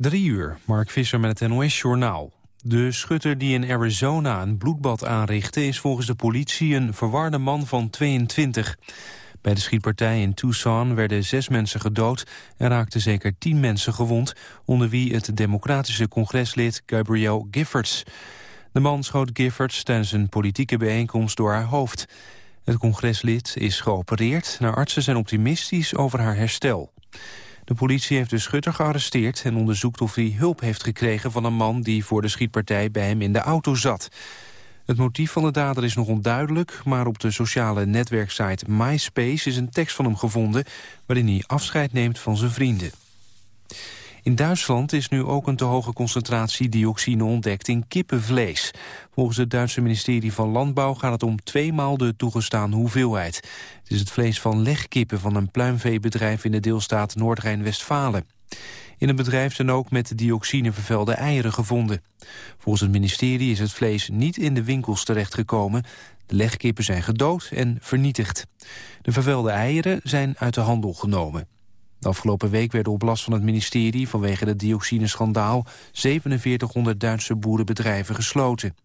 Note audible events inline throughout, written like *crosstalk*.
Drie uur, Mark Visser met het NOS-journaal. De schutter die in Arizona een bloedbad aanrichtte... is volgens de politie een verwarde man van 22. Bij de schietpartij in Tucson werden zes mensen gedood... en raakten zeker tien mensen gewond... onder wie het democratische congreslid Gabrielle Giffords. De man schoot Giffords tijdens een politieke bijeenkomst door haar hoofd. Het congreslid is geopereerd. Naar artsen zijn optimistisch over haar herstel. De politie heeft de schutter gearresteerd en onderzoekt of hij hulp heeft gekregen van een man die voor de schietpartij bij hem in de auto zat. Het motief van de dader is nog onduidelijk, maar op de sociale netwerksite MySpace is een tekst van hem gevonden waarin hij afscheid neemt van zijn vrienden. In Duitsland is nu ook een te hoge concentratie dioxine ontdekt in kippenvlees. Volgens het Duitse ministerie van Landbouw gaat het om tweemaal de toegestaan hoeveelheid. Het is het vlees van legkippen van een pluimveebedrijf in de deelstaat Noord-Rijn-Westfalen. In het bedrijf zijn ook met dioxine vervuilde eieren gevonden. Volgens het ministerie is het vlees niet in de winkels terechtgekomen. De legkippen zijn gedood en vernietigd. De vervuilde eieren zijn uit de handel genomen. De afgelopen week werden op last van het ministerie vanwege het dioxineschandaal 4700 Duitse boerenbedrijven gesloten.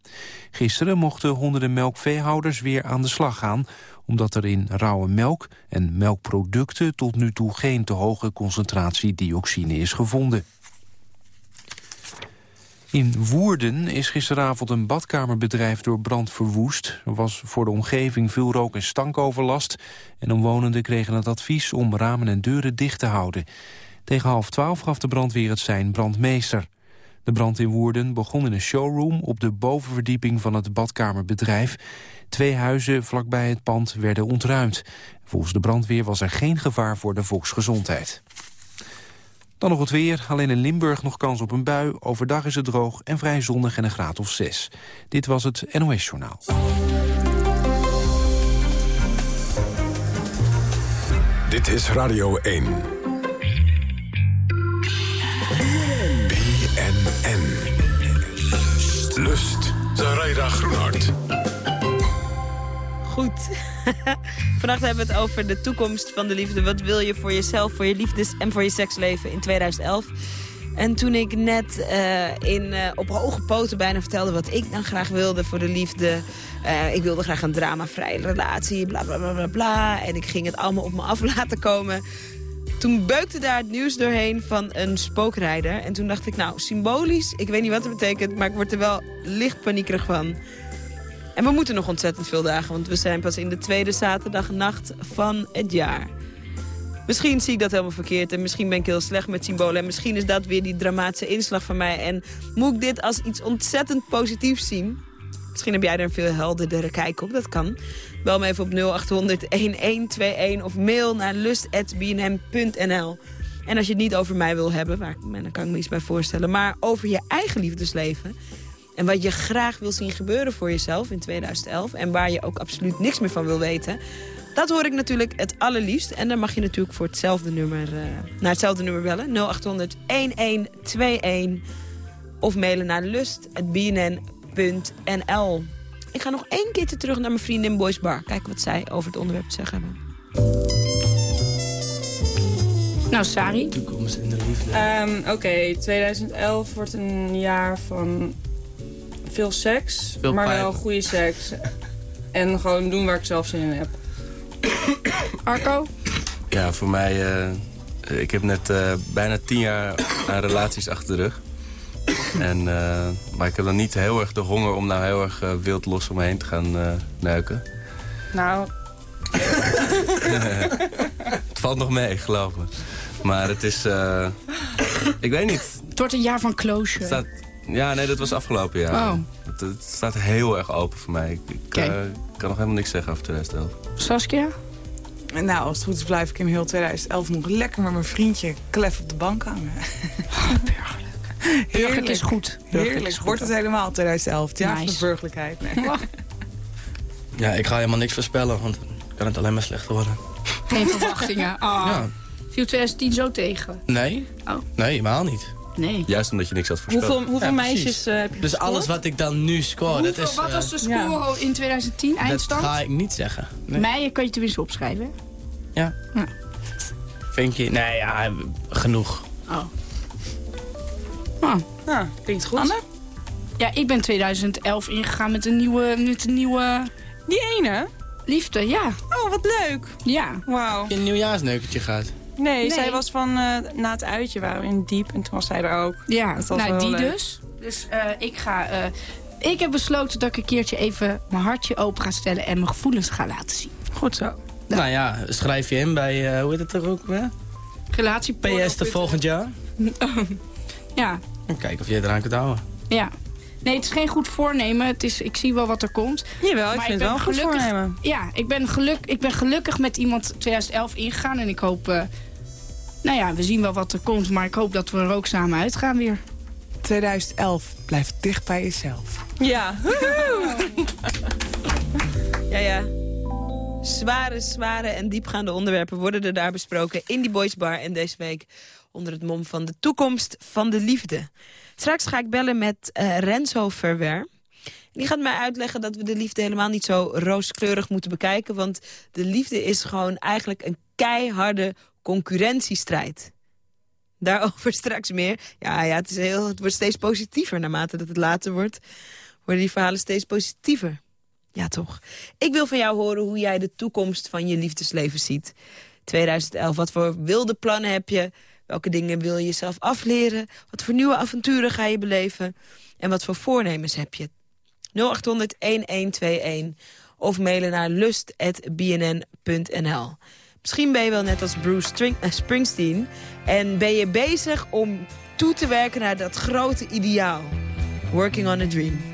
Gisteren mochten honderden melkveehouders weer aan de slag gaan, omdat er in rauwe melk en melkproducten tot nu toe geen te hoge concentratie dioxine is gevonden. In Woerden is gisteravond een badkamerbedrijf door brand verwoest. Er was voor de omgeving veel rook- en stankoverlast... en omwonenden kregen het advies om ramen en deuren dicht te houden. Tegen half twaalf gaf de brandweer het zijn brandmeester. De brand in Woerden begon in een showroom op de bovenverdieping van het badkamerbedrijf. Twee huizen vlakbij het pand werden ontruimd. Volgens de brandweer was er geen gevaar voor de volksgezondheid. Dan nog het weer. Alleen in Limburg nog kans op een bui. Overdag is het droog en vrij zonnig en een graad of 6. Dit was het NOS Journaal. Dit is Radio 1. BNN. Lust. Zaraida Groenhart. Goed. *laughs* Vannacht hebben we het over de toekomst van de liefde. Wat wil je voor jezelf, voor je liefdes en voor je seksleven in 2011? En toen ik net uh, in, uh, op hoge poten bijna vertelde wat ik dan graag wilde voor de liefde. Uh, ik wilde graag een dramavrije relatie, bla bla bla bla bla. En ik ging het allemaal op me af *laughs* laten komen. Toen beukte daar het nieuws doorheen van een spookrijder. En toen dacht ik, nou, symbolisch, ik weet niet wat het betekent... maar ik word er wel licht paniekerig van. En we moeten nog ontzettend veel dagen, want we zijn pas in de tweede zaterdagnacht van het jaar. Misschien zie ik dat helemaal verkeerd en misschien ben ik heel slecht met symbolen. En misschien is dat weer die dramatische inslag van mij. En moet ik dit als iets ontzettend positiefs zien? Misschien heb jij er een veel helderdere kijk op, dat kan. Bel me even op 0800-1121 of mail naar lust.bnm.nl. En als je het niet over mij wil hebben, waar, dan kan ik me iets bij voorstellen... maar over je eigen liefdesleven en wat je graag wil zien gebeuren voor jezelf in 2011... en waar je ook absoluut niks meer van wil weten... dat hoor ik natuurlijk het allerliefst. En dan mag je natuurlijk voor hetzelfde nummer, uh, naar hetzelfde nummer bellen. 0800-1121 of mailen naar lust.bnn.nl. Ik ga nog één keertje terug naar mijn vriendin Boys Bar. Kijken wat zij over het onderwerp te zeggen hebben. Nou, Sari. Toekomst in de liefde. Um, Oké, 2011 wordt een jaar van veel seks, Veel maar pijpen. wel goede seks. en gewoon doen waar ik zelf zin in heb. *coughs* Arco? Ja, voor mij... eh, ik heb net eh, bijna tien jaar aan relaties achter de rug. En, eh, maar ik heb dan niet heel erg de honger om nou heel erg wild los om me heen te gaan eh, neuken. Nou, *laughs* Het valt nog mee, geloof me. Maar het is... eh, ik weet niet. Het wordt een jaar van closure. Het staat, ja, nee, dat was afgelopen jaar. Oh. Het, het staat heel erg open voor mij. Ik, eh, kan nog helemaal niks zeggen over 2011. Saskia? Nou, als het goed is blijf ik in heel 2011 nog lekker met mijn vriendje klef op de bank hangen. *laughs* Burgerlijk is goed. Burgerlijk Heerlijk. is goed. Wordt het helemaal 2011. Het jaar van de Nice. burgerlijkheid. Nee. *laughs* Ja, ik ga helemaal niks voorspellen, want dan kan het alleen maar slechter worden. Geen verwachtingen. Ah. Ja. Viel 2010 zo tegen? Nee? Oh. Nee, helemaal niet. Nee. Juist omdat je niks had voorspeld. hoeveel, hoeveel Ja, meisjes eh, heb je Dus gescoord? alles wat ik dan nu score, dat is... wat eh, was de score in 2010, dat eindstand? ga ik niet zeggen. Nee. Meijen kan je tenminste opschrijven. Ja. Ja. Vind je? Nee, ja, genoeg. Oh. Ah. Nou, klinkt goed. Anne? Ja, ik ben 2011 ingegaan met een nieuwe, met een nieuwe Die ene? liefde, ja. Oh, wat leuk. Ja. Wauw. Heb je een nieuwjaarsneukertje gehad? Nee, Nee. zij was van eh, na het uitje waren we in diep en toen was zij er ook. Ja, Dat was nou wel die leuk. dus. Dus eh, ik ga... eh, ik heb besloten dat ik een keertje even mijn hartje open ga stellen... en mijn gevoelens ga laten zien. Goed zo. Nou ja, schrijf je in bij, eh, hoe heet het er ook weer? Relatie PS de volgend jaar. *laughs* Ja, En kijken of je het eraan kunt houden. ja. Nee, het is geen goed voornemen. Het is, ik zie wel wat er komt. Jawel, ik Maar vind ik het wel een goed gelukkig- voornemen. Ja, ik ben, geluk, ik ben gelukkig met iemand 2011 ingegaan. En ik hoop... eh, nou ja, we zien wel wat er komt. Maar ik hoop dat we er ook samen uitgaan weer. 2011. Blijf dicht bij jezelf. Ja. *laughs* Ja, ja. Zware, zware en diepgaande onderwerpen worden er daar besproken in die Boys Bar. En deze week onder het mom van de toekomst van de liefde. Straks ga ik bellen met eh, Renzo Verwer. Die gaat mij uitleggen dat we de liefde helemaal niet zo rooskleurig moeten bekijken. Want de liefde is gewoon eigenlijk een keiharde concurrentiestrijd. Daarover *laughs* straks meer. Ja, ja het, is heel, het wordt steeds positiever naarmate dat het later wordt. Worden die verhalen steeds positiever. Ja, toch. Ik wil van jou horen hoe jij de toekomst van je liefdesleven ziet. 2011, wat voor wilde plannen heb je? Welke dingen wil je jezelf afleren? Wat voor nieuwe avonturen ga je beleven? En wat voor voornemens heb je? 0800-1121 of mailen naar lust.bnn.nl. Misschien ben je wel net als Bruce eh, Springsteen... en ben je bezig om toe te werken naar dat grote ideaal. Working on a dream.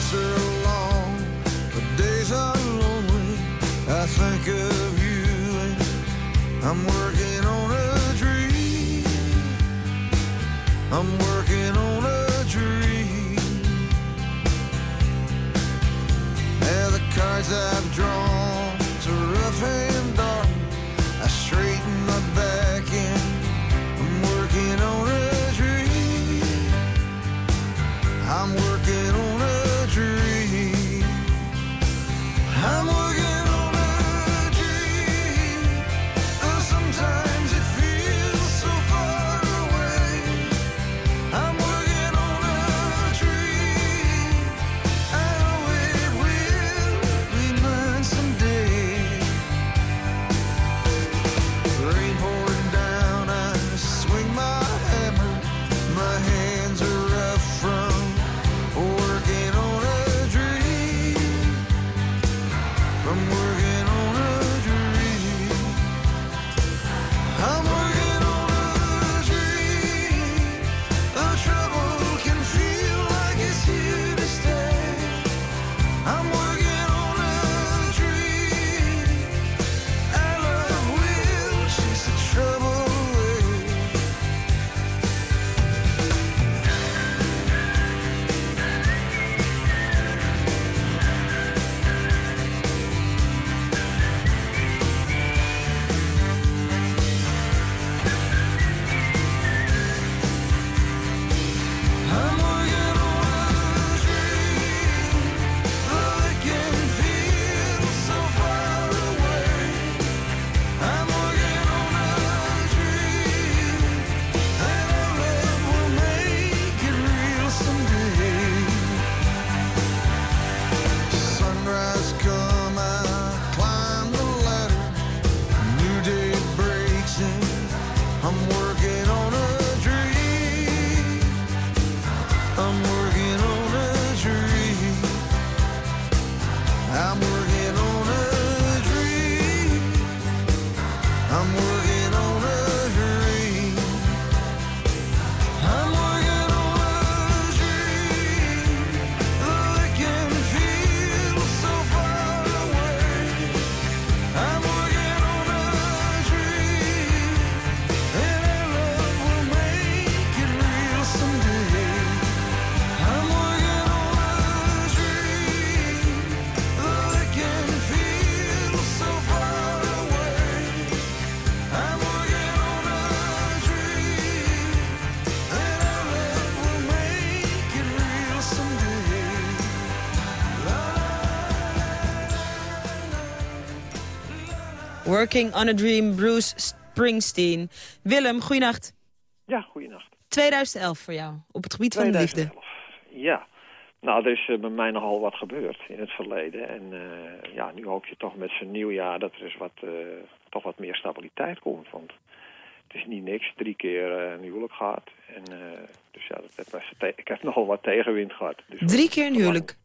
Nights are long, the days are lonely. I think of you and I'm working on a dream. I'm working on a dream. Yeah, the cards I've drawn to rough and dark. Working on a Dream, Bruce Springsteen. Willem, goeienacht. Ja, goeienacht. 2011 voor jou, op het gebied van de liefde. 2011. Ja. Nou, er is eh, bij mij nogal wat gebeurd in het verleden. En eh, ja, nu hoop je toch met zijn nieuwjaar dat er eens wat, eh, toch wat meer stabiliteit komt. Want het is niet niks, drie keer een huwelijk gehad. En, dus ja, dat ik heb *laughs* nogal wat tegenwind gehad. Dus Drie keer een huwelijk.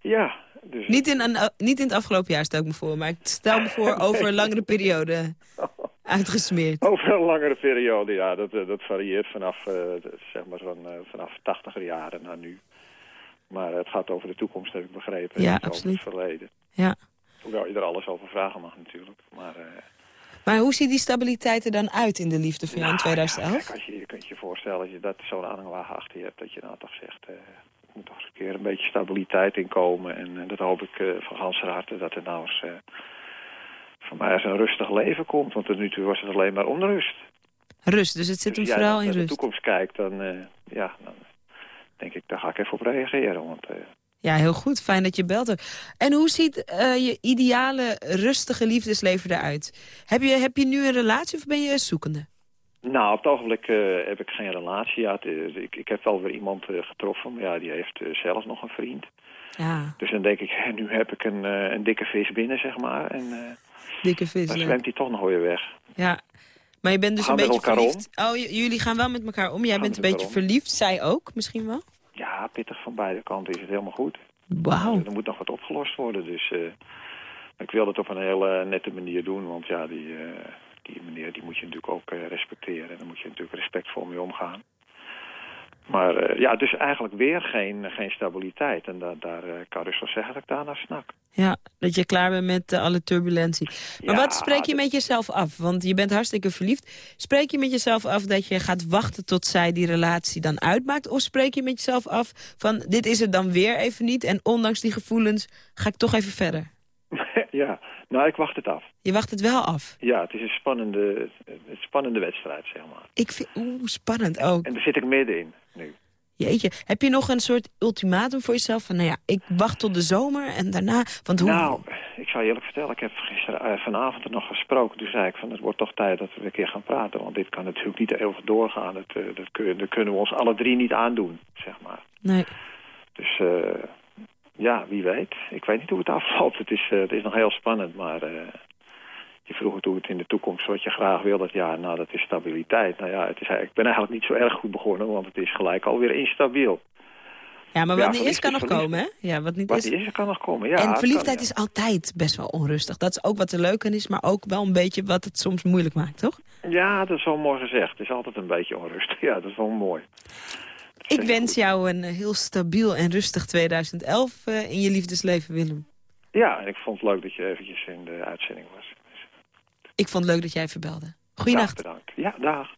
Ja. Dus Niet in, een, niet in het afgelopen jaar stel ik me voor, maar ik stel me voor *laughs* over een langere periode *laughs* uitgesmeerd. Over een langere periode, ja. Dat, eh, dat varieert vanaf, eh, zeg maar zo'n, eh, vanaf 80 jaren naar nu. Maar het gaat over de toekomst, heb ik begrepen. Ja, absoluut. Over het verleden. Ja. Hoewel je er alles over vragen mag natuurlijk. Maar, eh, Maar hoe ziet die stabiliteit er dan uit in de liefde voor jou in nou, ja, 2011? kijk, als je, je kunt je voorstellen als je dat zo'n aanhangwagen achter je hebt... dat je nou toch zegt, eh, moet toch eens een keer een beetje stabiliteit in komen. En eh, dat hoop ik eh, van ganse harte dat er nou eens... eh, voor mij eens een rustig leven komt. Want tot nu toe was het alleen maar onrust. Rust, dus het zit hem Dus jij vooral in naar de rust. toekomst kijkt, dan, ja, dan denk ik, daar ga ik even op reageren. Want Ja, heel goed. Fijn dat je belt. En hoe ziet je ideale, rustige liefdesleven eruit? Heb je, heb je nu een relatie of ben je zoekende? Nou, op het ogenblik eh, heb ik geen relatie. Ja, het ik, ik heb wel weer iemand eh, getroffen, maar ja, die heeft eh, zelf nog een vriend. Ja, Dus dan denk ik, hè, nu heb ik een, een dikke vis binnen, zeg maar. En dikke vis. dan zwemt hij toch nog weer weg. Ja. Maar je bent dus Gaan een beetje verliefd. Oh, j- jullie gaan wel met elkaar om. Jij Gaan bent een beetje om. verliefd. Zij ook, misschien wel? Ja, pittig van beide kanten is het helemaal goed. Wauw. Er moet nog wat opgelost worden, dus ik wil het op een hele nette manier doen. Want ja, die, die meneer die moet je natuurlijk ook eh, respecteren. En daar moet je natuurlijk respectvol mee omgaan. Maar eh, ja, dus eigenlijk weer geen, geen stabiliteit. En da daar eh, kan dus wel zeggen dat ik daar naar snak. Ja, dat je klaar bent met alle turbulentie. Maar Ja, wat spreek je dat- met jezelf af? Want je bent hartstikke verliefd. Spreek je met jezelf af dat je gaat wachten tot zij die relatie dan uitmaakt? Of spreek je met jezelf af van dit is het dan weer even niet... en ondanks die gevoelens ga ik toch even verder? *laughs* ja, nou, ik wacht het af. Je wacht het wel af. Ja, het is een spannende, een spannende wedstrijd, zeg maar. Ik vind, oeh, spannend ook. En daar zit ik middenin nu. Jeetje, heb je nog een soort ultimatum voor jezelf? Van nou ja, ik wacht tot de zomer en daarna... Want hoe... Nou, ik zal je eerlijk vertellen, ik heb gisteren, eh, vanavond er nog gesproken. Toen zei ik van het wordt toch tijd dat we een keer gaan praten. Want dit kan natuurlijk niet eeuwig doorgaan. Dat, eh, dat, kun, dat kunnen we ons alle drie niet aandoen, zeg maar. Nee. Dus eh, ja, wie weet. Ik weet niet hoe het afloopt. Het is, eh, het is nog heel spannend, maar eh, je vroeg het hoe het in de toekomst wat je graag wil. Dat ja, nou dat is stabiliteit. Nou ja, het is, ik ben eigenlijk niet zo erg goed begonnen, want het is gelijk alweer instabiel. Ja, maar Ja, wat niet is, kan nog verliefd. komen, hè? Ja, wat niet Wat is... is, kan nog komen. Ja, en verliefdheid kan, ja. is altijd best wel onrustig. Dat is ook wat er leuk aan is, maar ook wel een beetje wat het soms moeilijk maakt, toch? Ja, dat is wel mooi gezegd. Het is altijd een beetje onrustig. *laughs* Ja, dat is wel mooi. Ik wens jou een eh, heel stabiel en rustig 2011 eh, in je liefdesleven, Willem. Ja, en ik vond het leuk dat je eventjes in de uitzending was. Ik vond het leuk dat jij verbelde. Goeienacht. Bedankt. Ja, dag.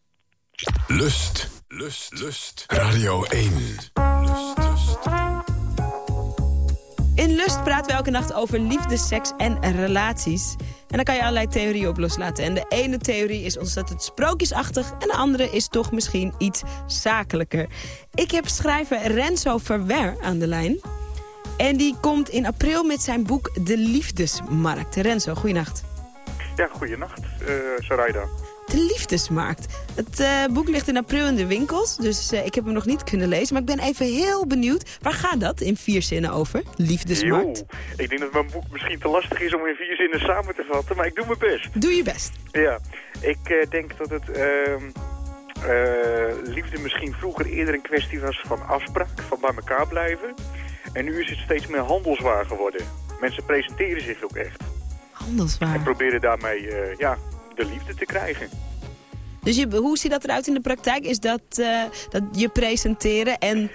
Lust, lust, lust. Radio 1. In Lust praten we elke nacht over liefde, seks en relaties. En daar kan je allerlei theorieën op loslaten. En de ene theorie is ontzettend sprookjesachtig... en de andere is toch misschien iets zakelijker. Ik heb schrijver Renzo Verwer aan de lijn. En die komt in april met zijn boek De Liefdesmarkt. Renzo, goeienacht. Ja, goeienacht, uh. De Liefdesmarkt. Het uh, boek ligt in april in de winkels, dus uh, ik heb hem nog niet kunnen lezen. Maar ik ben even heel benieuwd. Waar gaat dat in vier zinnen over? Liefdesmarkt? Jo, ik denk dat mijn boek misschien te lastig is om in vier zinnen samen te vatten, maar ik doe mijn best. Doe je best. Ja, ik uh, denk dat het uh, liefde misschien vroeger eerder een kwestie was van afspraak, van bij elkaar blijven. En nu is het steeds meer handelswaar geworden. Mensen presenteren zich ook echt. Handelswaar? En proberen daarmee, ja, de liefde te krijgen. Dus je, hoe ziet dat eruit in de praktijk? Is dat, uh, dat je presenteren en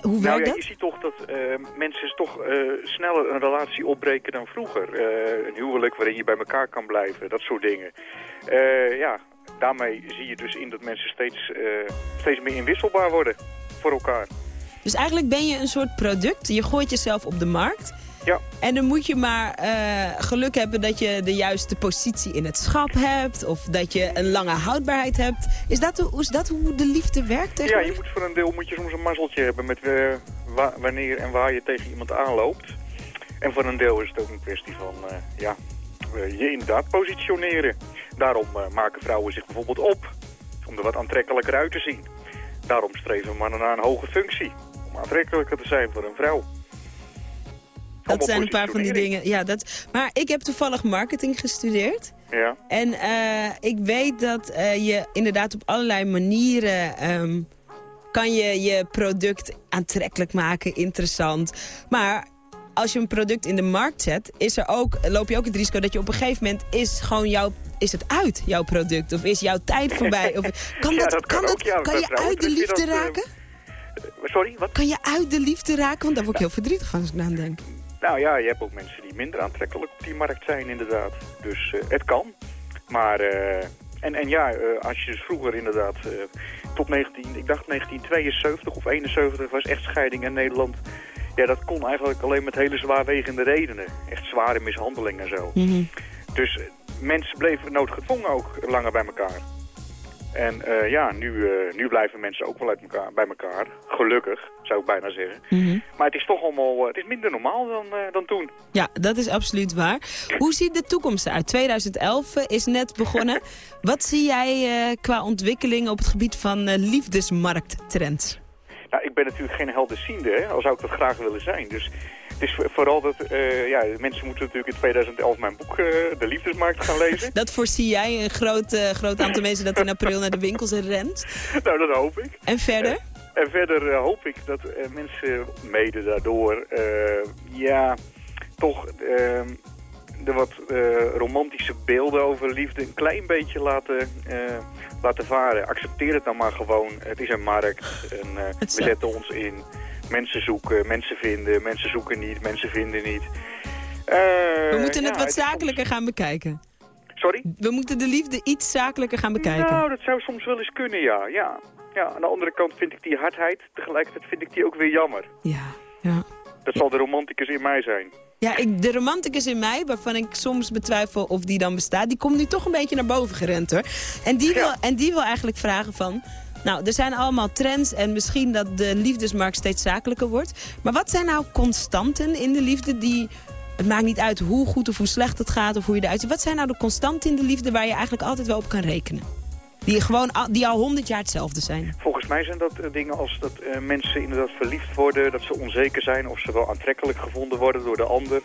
hoe nou, werkt ja, dat? Je ziet toch dat uh, mensen toch uh, sneller een relatie opbreken dan vroeger. een huwelijk waarin je bij elkaar kan blijven, dat soort dingen. ja, daarmee zie je dus in dat mensen steeds, steeds meer inwisselbaar worden voor elkaar. Dus eigenlijk ben je een soort product. Je gooit jezelf op de markt. Ja. En dan moet je maar uh, geluk hebben dat je de juiste positie in het schap hebt. Of dat je een lange houdbaarheid hebt. Is dat, hoe, is dat hoe de liefde werkt Ja, je moet voor een deel moet je soms een mazzeltje hebben met uh, wa wanneer en waar je tegen iemand aanloopt. En voor een deel is het ook een kwestie van, uh, ja, eh, je inderdaad positioneren. Daarom eh, maken vrouwen zich bijvoorbeeld op om er wat aantrekkelijker uit te zien. Daarom streven mannen naar een hoge functie. Om aantrekkelijker te zijn voor een vrouw. Dat zijn een paar van die dingen. Ja, dat, maar ik heb toevallig marketing gestudeerd. Ja. En eh, ik weet dat eh, je inderdaad op allerlei manieren... ehm, kan je je product aantrekkelijk maken, interessant. Maar als je een product in de markt zet... Is er ook, loop je ook het risico dat je op een gegeven moment... is gewoon jouw is het uit, jouw product? Of is jouw tijd voorbij? Of, *laughs* kan Ja, dat, dat kan dat, kan je uit de liefde eh, raken? Sorry, wat? Kan je uit de liefde raken? Want daar word ik heel verdrietig van als ik aan denk. Nou ja, je hebt ook mensen die minder aantrekkelijk op die markt zijn inderdaad. Dus eh, het kan. Maar, eh, en, en ja, eh, als je dus vroeger inderdaad tot 19, ik dacht 1972 of 71 was echtscheiding in Nederland. Ja, dat kon eigenlijk alleen met hele zwaarwegende redenen. Echt zware mishandeling en zo. Dus eh, mensen bleven noodgedwongen ook langer bij elkaar. En eh, ja, nu, eh, nu blijven mensen ook wel uit elkaar, bij elkaar. Gelukkig, zou ik bijna zeggen. Maar het is toch allemaal, eh, het is minder normaal dan, dan toen. Ja, dat is absoluut waar. Hoe ziet de toekomst eruit? 2011 eh, is net begonnen. *laughs* Wat zie jij qua ontwikkeling op het gebied van liefdesmarkttrends? Nou, ik ben natuurlijk geen helderziende, hè, al zou ik dat graag willen zijn. Dus het is vooral dat, eh, ja, mensen moeten natuurlijk in 2011 mijn boek, eh, De Liefdesmarkt, gaan *laughs* lezen. Dat voorzie jij een groot, eh, groot aantal mensen dat in april naar de winkels rent. *laughs* nou, dat hoop ik. En verder? En verder hoop ik dat mensen mede daardoor, ja, toch eh, de wat eh, romantische beelden over liefde een klein beetje laten, eh, laten varen. Accepteer het dan maar gewoon. Het is een markt en eh, *laughs* we zetten ons in. Mensen zoeken, mensen vinden, mensen zoeken niet, mensen vinden niet. We moeten het ja, wat zakelijker gaan bekijken. Sorry? We moeten de liefde iets zakelijker gaan bekijken. Nou, dat zou soms wel eens kunnen, ja. ja. Ja, aan de andere kant vind ik die hardheid, tegelijkertijd vind ik die ook weer jammer. Ja, ja. Dat zal de romanticus in mij zijn. Ja, ik, de romanticus in mij, waarvan ik soms betwijfel of die dan bestaat... die komt nu toch een beetje naar boven gerend, hoor. En die, wil, en die wil eigenlijk vragen van... Nou, er zijn allemaal trends en misschien dat de liefdesmarkt steeds zakelijker wordt. Maar wat zijn nou constanten in de liefde die... Het maakt niet uit hoe goed of hoe slecht het gaat of hoe je eruit ziet. Wat zijn nou de constanten in de liefde waar je eigenlijk altijd wel op kan rekenen? Die, gewoon, al- die al honderd jaar hetzelfde zijn. Volgens mij zijn dat eh, dingen als dat eh, mensen inderdaad verliefd worden, dat ze onzeker zijn of ze wel aantrekkelijk gevonden worden door de ander.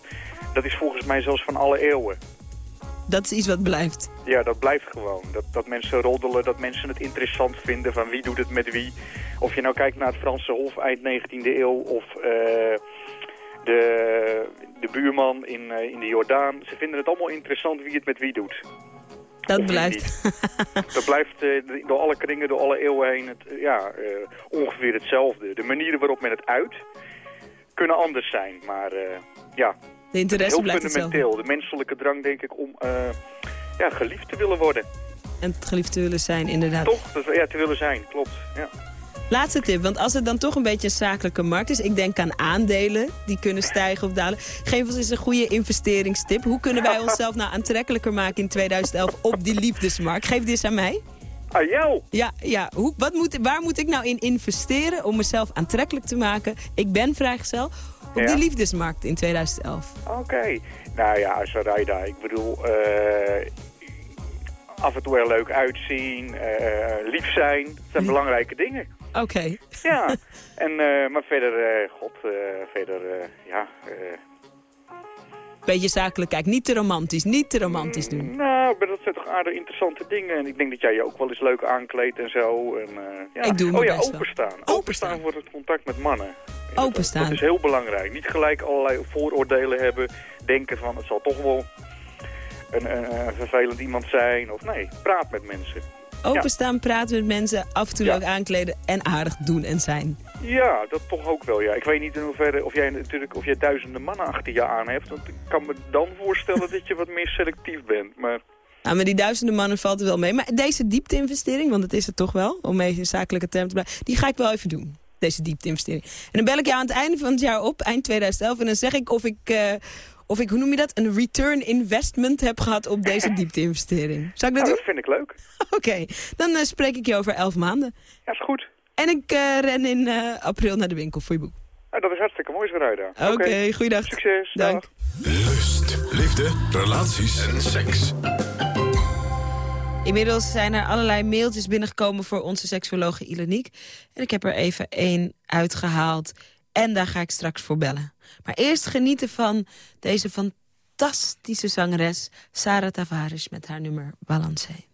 Dat is volgens mij zelfs van alle eeuwen. Dat is iets wat blijft. Ja, dat blijft gewoon. Dat, dat mensen roddelen, dat mensen het interessant vinden van wie doet het met wie. Of je nou kijkt naar het Franse Hof eind 19e eeuw of eh, de, de buurman in, in de Jordaan. Ze vinden het allemaal interessant wie het met wie doet. Dat blijft. niet. *laughs* Dat blijft eh, door alle kringen, door alle eeuwen heen het, eh, ja, eh, ongeveer hetzelfde. De manieren waarop men het uit kunnen anders zijn. Maar eh, ja, De interesse heel blijft hetzelfde. fundamenteel. De menselijke drang denk ik om eh, ja, geliefd te willen worden. En het geliefd te willen zijn, inderdaad. Toch? Ja, te willen zijn, klopt. Ja. Laatste tip, want als het dan toch een beetje een zakelijke markt is... ik denk aan aandelen, die kunnen stijgen of dalen. Geef ons eens een goede investeringstip. Hoe kunnen wij onszelf nou aantrekkelijker maken in 2011 op die liefdesmarkt? Geef dit eens aan mij. Ah, jou? Ja, ja. Hoe, wat moet, waar moet ik nou in investeren om mezelf aantrekkelijk te maken? Ik ben vrijgezel op Ja. die liefdesmarkt in 2011. Oké. Nou ja, Sarayda, ik bedoel... eh, af en toe er leuk uitzien, eh, lief zijn. Dat zijn belangrijke dingen. Oké. Ja, *laughs* en, eh, maar verder, eh, god, eh, verder, ja... Beetje zakelijk kijken, niet te romantisch, niet te romantisch doen. nou, maar dat zijn toch aardig interessante dingen. En ik denk dat jij je ook wel eens leuk aankleedt en zo. En, ja. Ik doe oh ja, wel. openstaan. Openstaan voor het contact met mannen. Ja, Openstaan. Dat is heel belangrijk. Niet gelijk allerlei vooroordelen hebben. Denken van, het zal toch wel een, een, een vervelend iemand zijn. Of nee, praat met mensen. Openstaan, praten met mensen, af en toe Ja. leuk aankleden en aardig doen en zijn. Ja, dat toch ook wel, ja. Ik weet niet in hoeverre of jij natuurlijk of jij duizenden mannen achter je aan hebt. Want ik kan me dan voorstellen dat je wat meer selectief bent. Maar Nou, maar die duizenden mannen valt er wel mee. Maar deze diepte-investering, want dat is het toch wel, om mee in zakelijke termen te blijven, die ga ik wel even doen. Deze diepte-investering. En dan bel ik jou aan het einde van het jaar op, eind 2011, en dan zeg ik of ik, eh, of ik, hoe noem je dat, een return investment heb gehad op deze *laughs* diepte-investering. Zou ik dat doen? dat vind ik leuk. *laughs* Oké, dan eh, spreek ik je over elf maanden. Ja, is goed. En ik eh, ren in eh, april naar de winkel voor je boek. Ah, dat is hartstikke mooi, Verruida. Oké, okay, okay. goeiedag. Succes. Dank. Dag. Lust, liefde, relaties en seks. Inmiddels zijn er allerlei mailtjes binnengekomen voor onze seksuologe Iloniek. En ik heb er even één uitgehaald. En daar ga ik straks voor bellen. Maar eerst genieten van deze fantastische zangeres Sarah Tavares met haar nummer Balancé.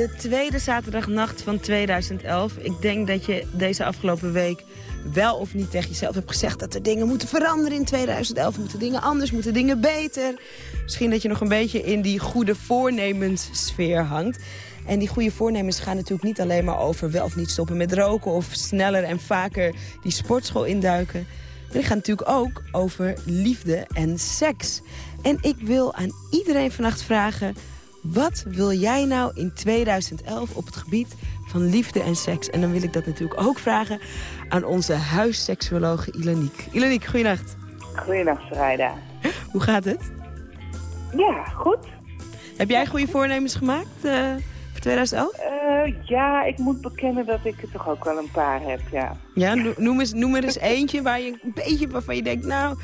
de tweede zaterdagnacht van 2011. Ik denk dat je deze afgelopen week wel of niet tegen jezelf hebt gezegd... dat er dingen moeten veranderen in 2011. Moeten dingen anders, moeten dingen beter. Misschien dat je nog een beetje in die goede voornemenssfeer hangt. En die goede voornemens gaan natuurlijk niet alleen maar over... wel of niet stoppen met roken of sneller en vaker die sportschool induiken. Maar die gaan natuurlijk ook over liefde en seks. En ik wil aan iedereen vannacht vragen wat wil jij nou in 2011 op het gebied van liefde en seks? En dan wil ik dat natuurlijk ook vragen aan onze huisseksuologe Ilaniek. Ilaniek, goeienacht. Goeienacht, Sarayda. Hoe gaat het? Ja, goed. Heb jij goede voornemens gemaakt eh, voor 2011? Eh, ja, ik moet bekennen dat ik er toch ook wel een paar heb, ja. Ja, no- noem, eens, noem er eens eentje waar je een beetje waarvan je denkt... nou,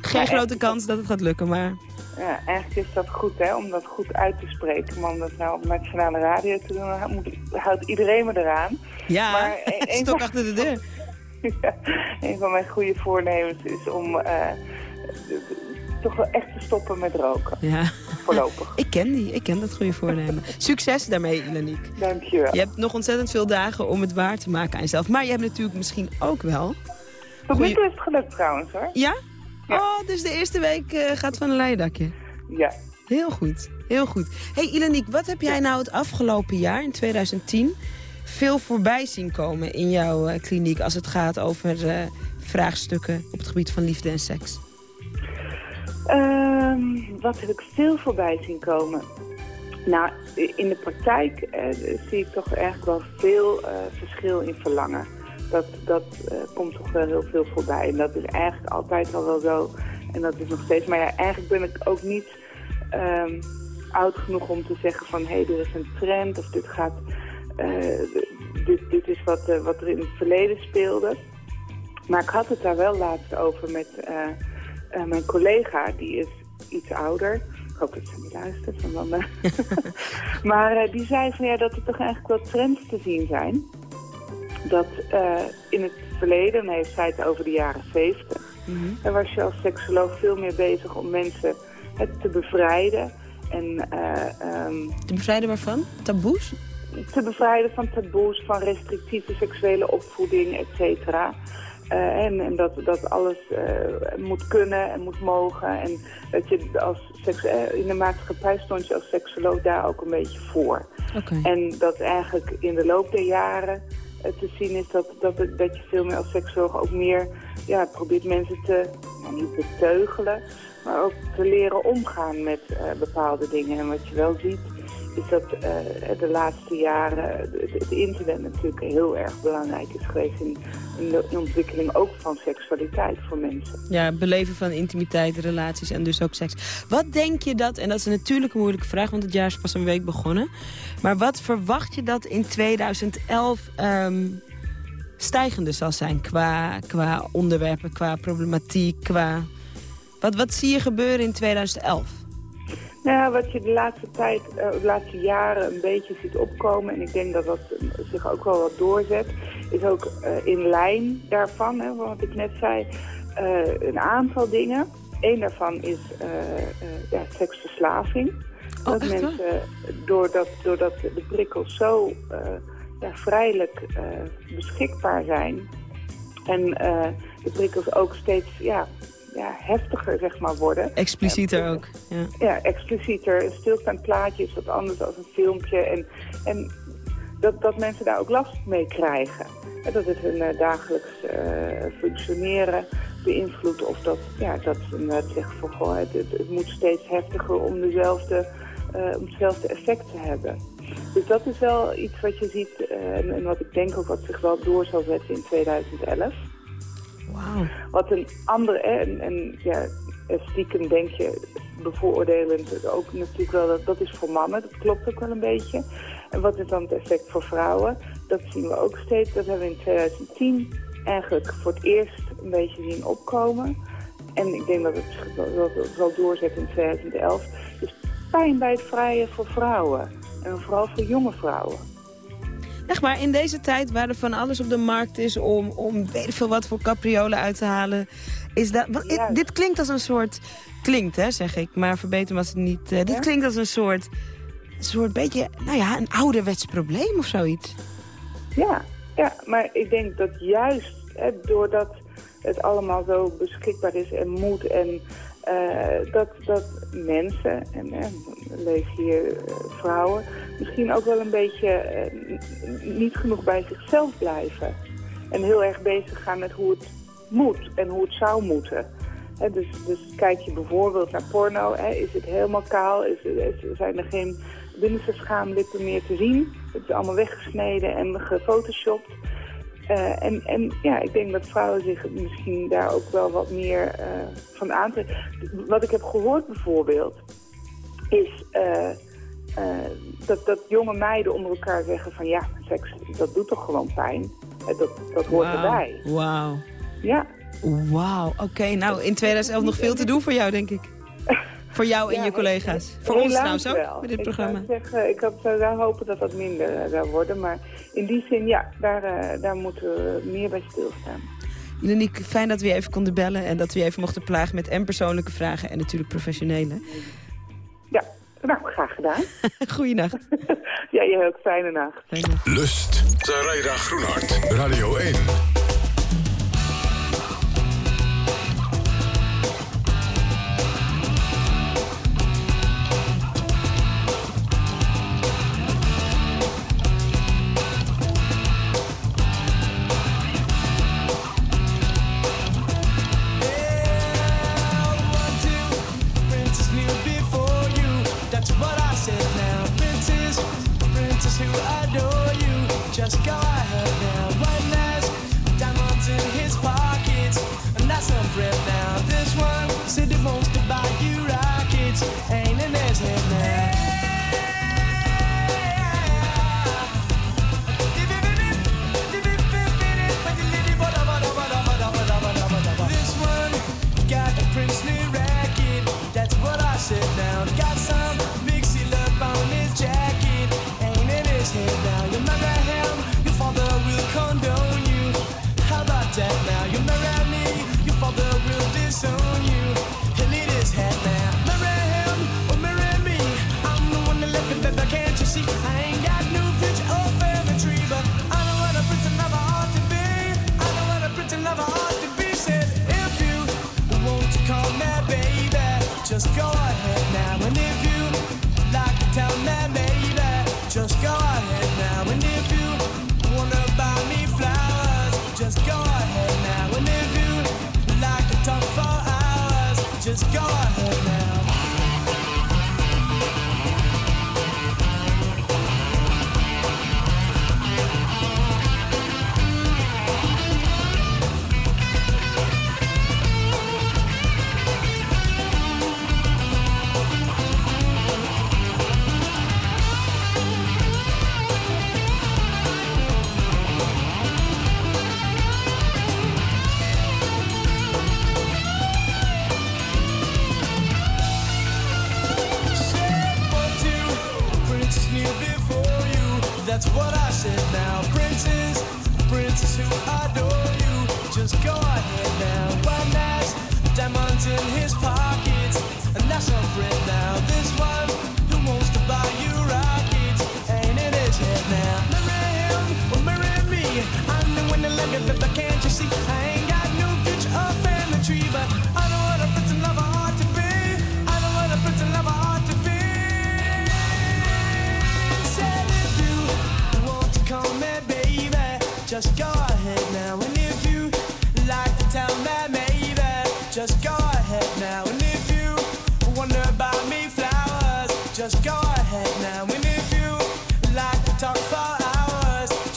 geen Ja, grote kans dat het gaat lukken, maar... ja. Eigenlijk is dat goed, hè, om dat goed uit te spreken. Maar om dat nou op nationale radio te doen, moet, houdt iedereen me eraan. Ja, maar *laughs* een, stok van- achter de deur. *laughs* Ja, een van mijn goede voornemens is om eh, toch wel echt te stoppen met roken. Ja. Voorlopig. *laughs* Ik ken die, ik ken dat goede voornemen. Succes daarmee, Ilaniek. Dankjewel. Je hebt nog ontzettend veel dagen om het waar te maken aan jezelf. Maar je hebt natuurlijk misschien ook wel... Tot nu toe is het gelukt trouwens, hoor. Ja? Oh, dus de eerste week eh, gaat van een leidakje. Ja. Heel goed, heel goed. hey, Ilaniek, wat heb jij nou het afgelopen jaar, in 2010... veel voorbij zien komen in jouw eh, kliniek... als het gaat over eh, vraagstukken op het gebied van liefde en seks? Ehm, wat heb ik veel voorbij zien komen? Nou, in de praktijk eh, zie ik toch eigenlijk wel veel eh, verschil in verlangen. Dat, dat eh, komt toch wel heel veel voorbij. En dat is eigenlijk altijd al wel zo. En dat is nog steeds. Maar ja, eigenlijk ben ik ook niet ehm, oud genoeg om te zeggen van... hé, hey, er is een trend of dit gaat... eh, dit, dit is wat, eh, wat er in het verleden speelde. Maar ik had het daar wel laatst over met mijn collega. Die is iets ouder. Ik hoop dat ze niet luistert. Want dan, *laughs* *laughs* maar die zei van ja, dat er toch eigenlijk wel trends te zien zijn. Dat eh, in het verleden, dan heeft zij het over de jaren 70. Daar was je als seksoloog veel meer bezig om mensen het te bevrijden. En, eh, ehm, Te bevrijden waarvan? Taboes? te bevrijden van taboes, van restrictieve seksuele opvoeding, et cetera. Eh, en, en dat, dat alles moet kunnen en moet mogen. En dat je als seks, in de maatschappij stond je als seksoloog daar ook een beetje voor. Oké. En dat eigenlijk in de loop der jaren te zien is dat, dat, dat je veel meer als seksoloog ook meer ja, probeert mensen te, nou, niet beteugelen, maar ook te leren omgaan met eh, bepaalde dingen. En wat je wel ziet is dat eh, de laatste jaren het, internet natuurlijk heel erg belangrijk is geweest in, in de in de ontwikkeling ook van seksualiteit voor mensen. Ja, beleven van intimiteit, relaties en dus ook seks. Wat denk je dat, en dat is natuurlijk een moeilijke vraag... want het jaar is pas een week begonnen... maar wat verwacht je dat in 2011 ehm, stijgende zal zijn... Qua, qua onderwerpen, qua problematiek, qua... Wat, wat zie je gebeuren in 2011? Nou, ja, wat je de laatste tijd, eh, de laatste jaren een beetje ziet opkomen, en ik denk dat dat eh, zich ook wel wat doorzet, is ook eh, in lijn daarvan, hè, wat ik net zei, een aantal dingen. Eén daarvan is ja, seksverslaving. dat echt waar? mensen, doordat, doordat de prikkels zo ja, vrijelijk beschikbaar zijn, en de prikkels ook steeds ja, ja, heftiger zeg maar, worden. Explicieter ook. Ja. Ja, explicieter. Een stilstaand plaatje is wat anders dan een filmpje. En, en dat, dat mensen daar ook last mee krijgen. En dat het hun eh, dagelijks eh, functioneren beïnvloedt. Of dat, ja, dat ze inderdaad zeggen van goh, het, moet steeds heftiger om, dezelfde, eh, om hetzelfde effect te hebben. Dus dat is wel iets wat je ziet en, en wat ik denk ook wat zich wel door zal zetten in 2011. Wat een andere, en, en ja, stiekem denk je bevooroordelend ook natuurlijk wel, dat, dat is voor mannen, dat klopt ook wel een beetje. En wat is dan het effect voor vrouwen? Dat zien we ook steeds, dat hebben we in 2010 eigenlijk voor het eerst een beetje zien opkomen. En ik denk dat het, dat het zal doorzetten in 2011. Dus pijn bij het vrijen voor vrouwen. En vooral voor jonge vrouwen. Echt maar, in deze tijd waar er van alles op de markt is om, om weet ik veel wat voor capriolen uit te halen. Is dat, want dit klinkt als een soort, klinkt hè zeg ik, maar verbeter me als het niet. eh, dit klinkt als een soort, een soort beetje, nou ja, een ouderwets probleem of zoiets. Ja, ja, maar ik denk dat juist hè, doordat het allemaal zo beschikbaar is en moet en eh, dat, dat mensen, en eh, lees hier vrouwen, misschien ook wel een beetje eh, niet genoeg bij zichzelf blijven. En heel erg bezig gaan met hoe het moet en hoe het zou moeten. Dus, dus kijk je bijvoorbeeld naar porno, is het helemaal kaal, is- zijn er geen binnenste schaamlippen meer te zien. Het is allemaal weggesneden en gefotoshopt. Eh, en, en ja, ik denk dat vrouwen zich misschien daar ook wel wat meer eh, van aantrekken. Wat ik heb gehoord bijvoorbeeld, is eh, dat, dat jonge meiden onder elkaar zeggen van ja, seks, dat doet toch gewoon pijn. Dat, dat hoort erbij. Wauw. Ja. Wauw. Oké, nou in 2011 nog veel te doen voor jou, denk ik. *laughs* Voor jou en Ja, je collega's. Voor helaas ons trouwens ook, wel. met dit ik programma. zou zeggen, ik zou wel hopen dat dat minder eh, zou worden. Maar in die zin, ja, daar, eh, daar moeten we meer bij stilstaan. Laniek, fijn dat we je even konden bellen en dat we je even mochten plagen met en persoonlijke vragen en natuurlijk professionele. Ja, nou, graag gedaan. *laughs* Goeienacht. *laughs* ja, je ook fijne nacht. Lust. Zaraida Groenhart. Radio 1. down. Got some.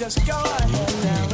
Just go ahead now.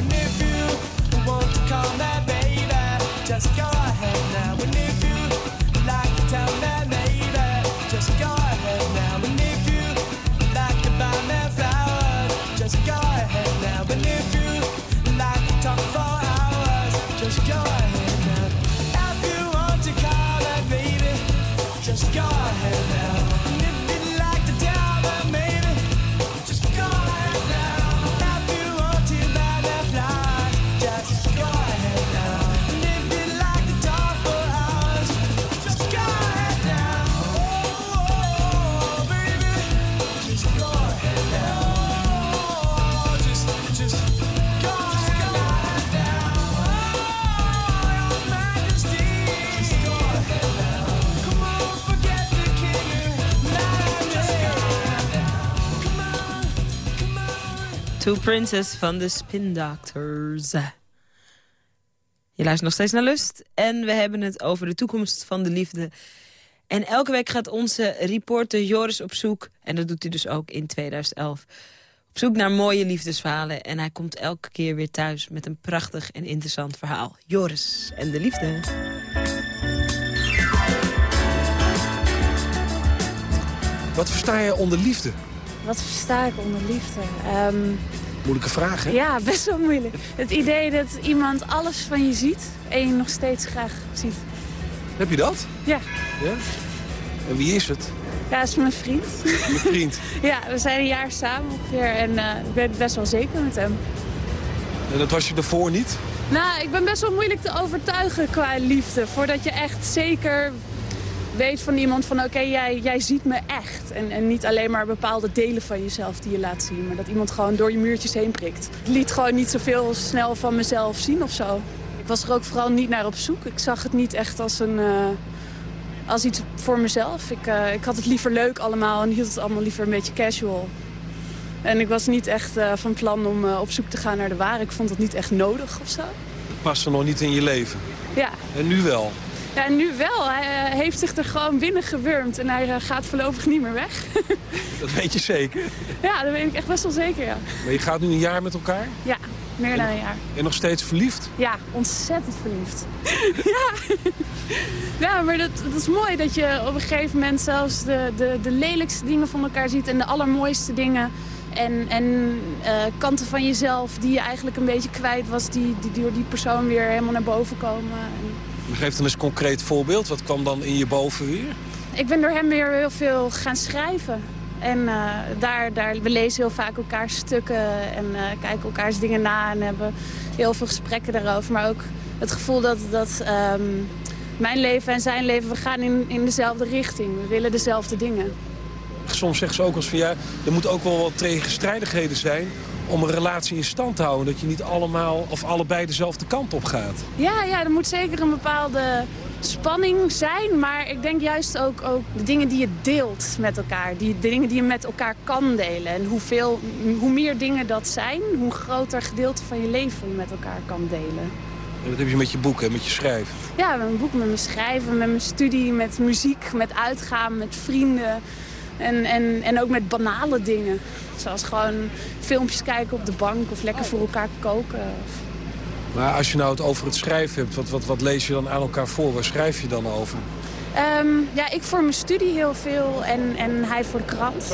To Princess van de Spin Doctors. Je luistert nog steeds naar Lust. En we hebben het over de toekomst van de liefde. En elke week gaat onze reporter Joris op zoek. En dat doet hij dus ook in 2011. Op zoek naar mooie liefdesverhalen. En hij komt elke keer weer thuis met een prachtig en interessant verhaal. Joris en de liefde. Wat versta je onder liefde? Wat versta ik onder liefde? Ehm, Moeilijke vraag, hè? ja, best wel moeilijk. Het idee dat iemand alles van je ziet en je nog steeds graag ziet. Heb je dat? Ja, Ja? En wie is het? ja dat is mijn vriend. Je vriend. *laughs* ja, we zijn een jaar samen ongeveer en eh, ik ben best wel zeker met hem. En dat was je daarvoor niet? Nou, ik ben best wel moeilijk te overtuigen qua liefde. Voordat je echt zeker weet van iemand van oké, jij, jij ziet me echt. En, en niet alleen maar bepaalde delen van jezelf die je laat zien. Maar dat iemand gewoon door je muurtjes heen prikt. Ik liet gewoon niet zoveel snel van mezelf zien of zo. Ik was er ook vooral niet naar op zoek. Ik zag het niet echt als, een, eh, als iets voor mezelf. Ik, eh, ik had het liever leuk allemaal en hield het allemaal liever een beetje casual. En ik was niet echt eh, van plan om op zoek te gaan naar de ware. Ik vond dat niet echt nodig of zo. Het past er nog niet in je leven. Ja, En nu wel. Ja en nu wel. Hij eh, heeft zich er gewoon binnen gewurmd en hij eh, gaat voorlopig niet meer weg. *laughs* Dat weet je zeker. ja, dat weet ik echt best wel zeker, ja. Maar je gaat nu een jaar met elkaar Ja, meer dan een jaar. en nog steeds verliefd. Ja, ontzettend verliefd. *laughs* ja. ja, maar dat, dat is mooi dat je op een gegeven moment zelfs de, de, de lelijkste dingen van elkaar ziet en de allermooiste dingen. En, en eh, kanten van jezelf die je eigenlijk een beetje kwijt was, die, die door die persoon weer helemaal naar boven komen. En Geef dan eens een concreet voorbeeld. Wat kwam dan in je boven weer? ik ben door hem weer heel veel gaan schrijven. En eh, daar, daar, we lezen heel vaak elkaars stukken en eh, kijken elkaars dingen na en hebben heel veel gesprekken daarover. Maar ook het gevoel dat, dat ehm, mijn leven en zijn leven, we gaan in, in dezelfde richting. We willen dezelfde dingen. Soms zeggen ze ook als van ja, er moeten ook wel wat tegenstrijdigheden zijn om een relatie in stand te houden. Dat je niet allemaal of allebei dezelfde kant op gaat. Ja, ja, er moet zeker een bepaalde spanning zijn. Maar ik denk juist ook, ook de dingen die je deelt met elkaar. Die, de dingen die je met elkaar kan delen. En hoeveel, hoe meer dingen dat zijn, hoe groter gedeelte van je leven je met elkaar kan delen. En dat heb je met je boeken, met je schrijven. Ja, met mijn boek, met mijn schrijven, met mijn studie, met muziek, met uitgaan, met vrienden. En, en, en ook met banale dingen. Zoals gewoon filmpjes kijken op de bank of lekker voor elkaar koken. Maar als je nou het over het schrijven hebt, wat, wat, wat lees je dan aan elkaar voor? Waar schrijf je dan over? Ehm, ja, ik voor mijn studie heel veel en, en hij voor de krant.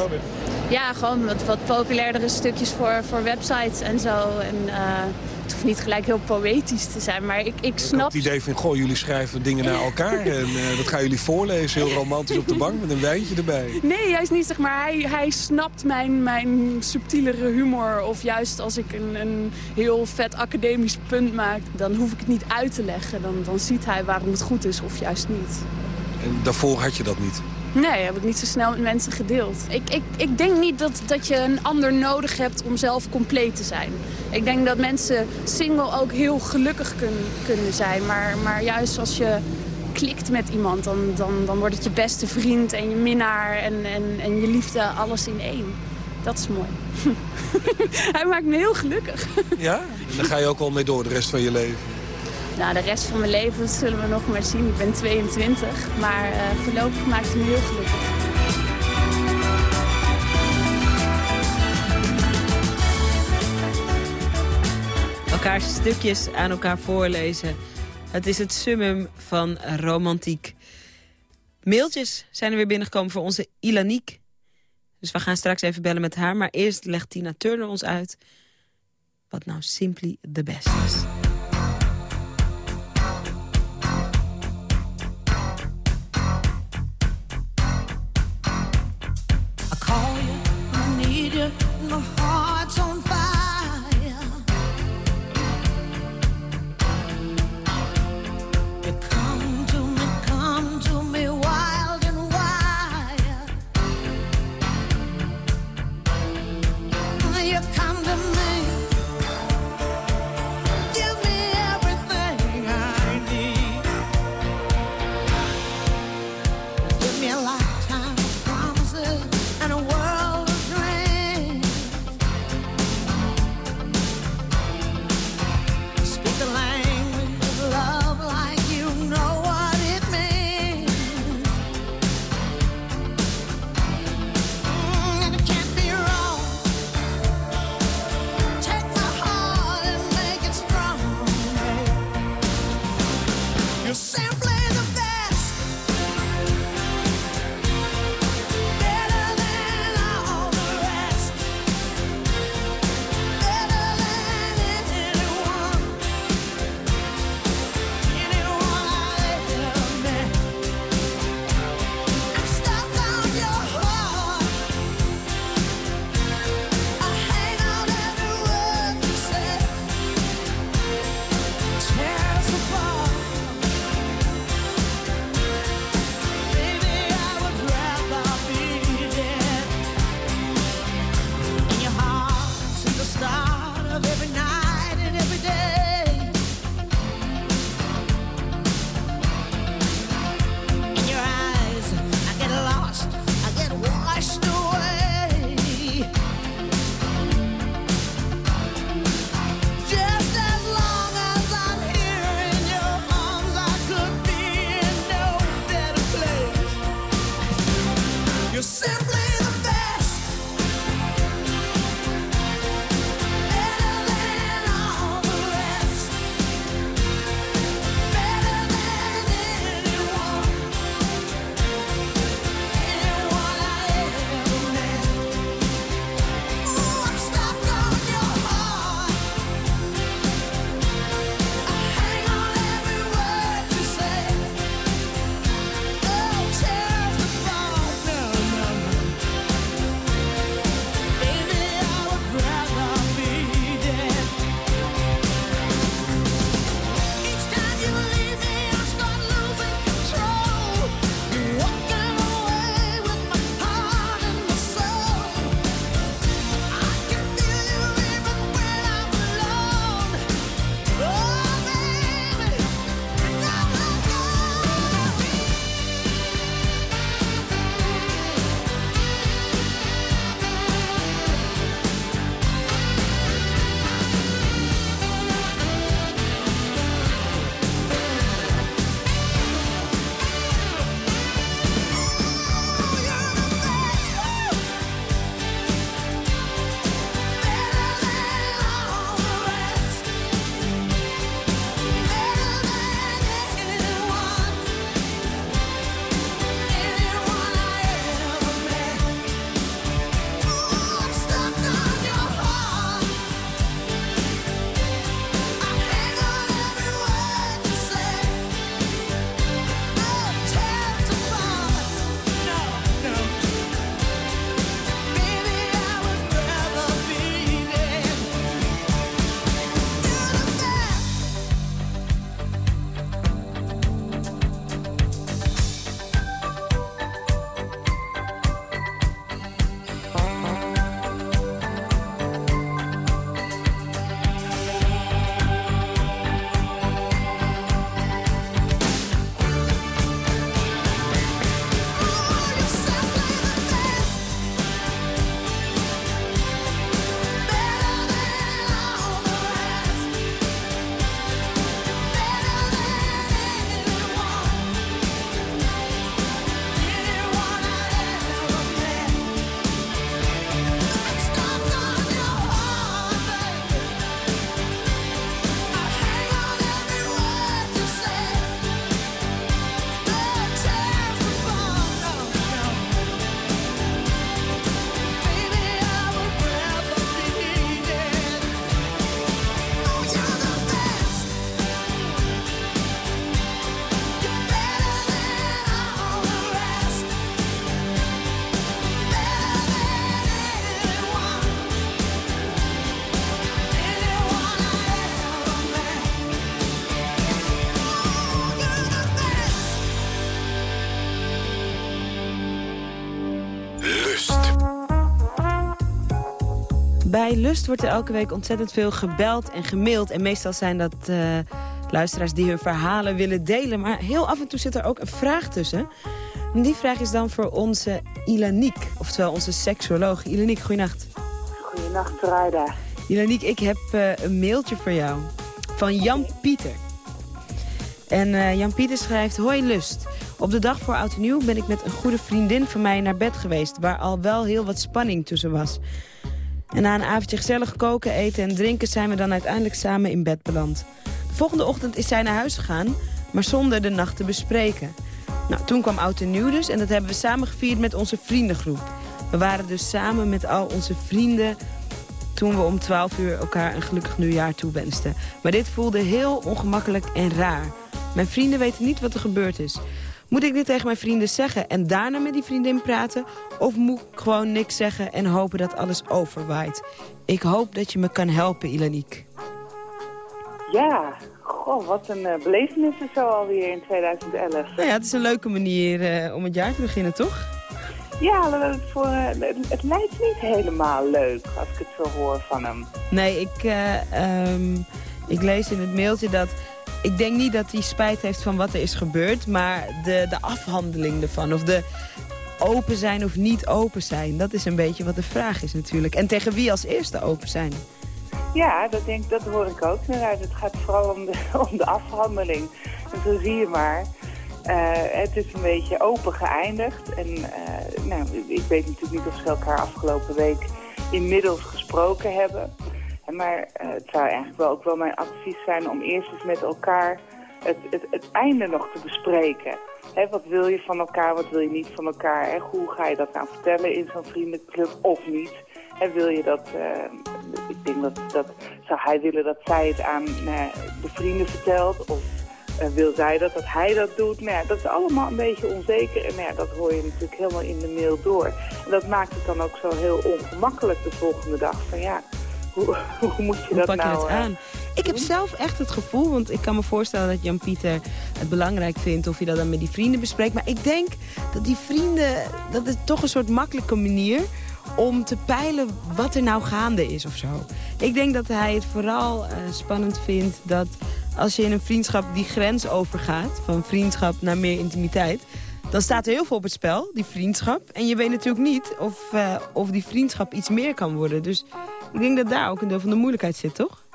Ja, gewoon wat, wat populairdere stukjes voor, voor websites en zo. En, eh, het hoeft niet gelijk heel poëtisch te zijn, maar ik, ik snap... Het idee van, goh, jullie schrijven dingen naar elkaar en eh, dat gaan jullie voorlezen. Heel romantisch op de bank met een wijntje erbij. Nee, juist niet, zeg maar. Hij, hij snapt mijn, mijn subtielere humor. Of juist als ik een, een heel vet academisch punt maak... dan hoef ik het niet uit te leggen. Dan, dan ziet hij waarom het goed is of juist niet. En daarvoor had je dat niet. Nee, heb ik niet zo snel met mensen gedeeld. Ik, ik, ik denk niet dat, dat je een ander nodig hebt om zelf compleet te zijn. Ik denk dat mensen single ook heel gelukkig kunnen, kunnen zijn. Maar, maar juist als je klikt met iemand, dan, dan, dan wordt het je beste vriend en je minnaar en, en, en je liefde alles in één. Dat is mooi. *laughs* Hij maakt me heel gelukkig. Ja? En daar ga je ook al mee door de rest van je leven. Nou, de rest van mijn leven zullen we nog maar zien. Ik ben 22, maar eh, voorlopig maakt hij me heel gelukkig. Elkaar stukjes aan elkaar voorlezen. Het is het summum van romantiek. Mailtjes zijn er weer binnengekomen voor onze Ilaniek. Dus we gaan straks even bellen met haar. Maar eerst legt Tina Turner ons uit wat nou simply the best is. Call you, I need you, my heart's on bij Lust wordt er elke week ontzettend veel gebeld en gemaild. En meestal zijn dat eh, luisteraars die hun verhalen willen delen. Maar heel af en toe zit er ook een vraag tussen. En die vraag is dan voor onze Ilaniek, oftewel onze seksuoloog. Ilaniek, goeienacht. Goedenacht, Sarayda. Ilaniek, ik heb eh, een mailtje voor jou. Van Jan Pieter. En eh, Jan Pieter schrijft... Hoi Lust. Op de dag voor Oud en Nieuw ben ik met een goede vriendin van mij naar bed geweest... waar al wel heel wat spanning tussen was. En na een avondje gezellig koken, eten en drinken... zijn we dan uiteindelijk samen in bed beland. De volgende ochtend is zij naar huis gegaan... maar zonder de nacht te bespreken. Nou, toen kwam Oud en Nieuw dus... en dat hebben we samen gevierd met onze vriendengroep. We waren dus samen met al onze vrienden toen we om 12 uur elkaar een gelukkig nieuwjaar toewensten. Maar dit voelde heel ongemakkelijk en raar. Mijn vrienden weten niet wat er gebeurd is. Moet ik dit tegen mijn vrienden zeggen en daarna met die vriendin praten? Of moet ik gewoon niks zeggen en hopen dat alles overwaait? Ik hoop dat je me kan helpen, Ilaniek. Ja, goh, wat een uh, belevenis is zo alweer in 2011. Nou ja, het is een leuke manier eh, om het jaar te beginnen, toch? Ja, het, voor, eh, het, lijkt niet helemaal leuk als ik het zo hoor van hem. Nee, ik, eh, ehm, ik lees in het mailtje dat... Ik denk niet dat hij spijt heeft van wat er is gebeurd... maar de, de afhandeling ervan. Of de open zijn of niet open zijn. Dat is een beetje wat de vraag is natuurlijk. En tegen wie als eerste open zijn? Ja, dat, denk, dat hoor ik ook inderdaad. Het gaat vooral om de, *laughs* om de afhandeling. En zo zie je maar... Uh, het is een beetje open geëindigd. En uh, nou, ik weet natuurlijk niet of ze elkaar afgelopen week inmiddels gesproken hebben. Maar uh, het zou eigenlijk wel ook wel mijn advies zijn om eerst eens met elkaar het, het, het einde nog te bespreken. He, wat wil je van elkaar, wat wil je niet van elkaar? En hoe ga je dat nou vertellen in zo'n vriendenclub of niet? En wil je dat, ik denk dat, dat, zou hij willen dat zij het aan de vrienden vertelt of wil zij dat, dat hij dat doet. Nou dat is allemaal een beetje onzeker. En nou ja, dat hoor je natuurlijk helemaal in de mail door. En dat maakt het dan ook zo heel ongemakkelijk de volgende dag. Van ja, hoe, hoe moet je Hoe dat pak je nou... het aan? Ik heb zelf echt het gevoel, want ik kan me voorstellen dat Jan-Pieter het belangrijk vindt of je dat dan met die vrienden bespreekt. Maar ik denk dat die vrienden, dat is toch een soort makkelijke manier om te peilen wat er nou gaande is of zo. Ik denk dat hij het vooral eh, spannend vindt dat als je in een vriendschap die grens overgaat, van vriendschap naar meer intimiteit, dan staat er heel veel op het spel, die vriendschap. En je weet natuurlijk niet of, eh, of die vriendschap iets meer kan worden. Dus ik denk dat daar ook een deel van de moeilijkheid zit, toch?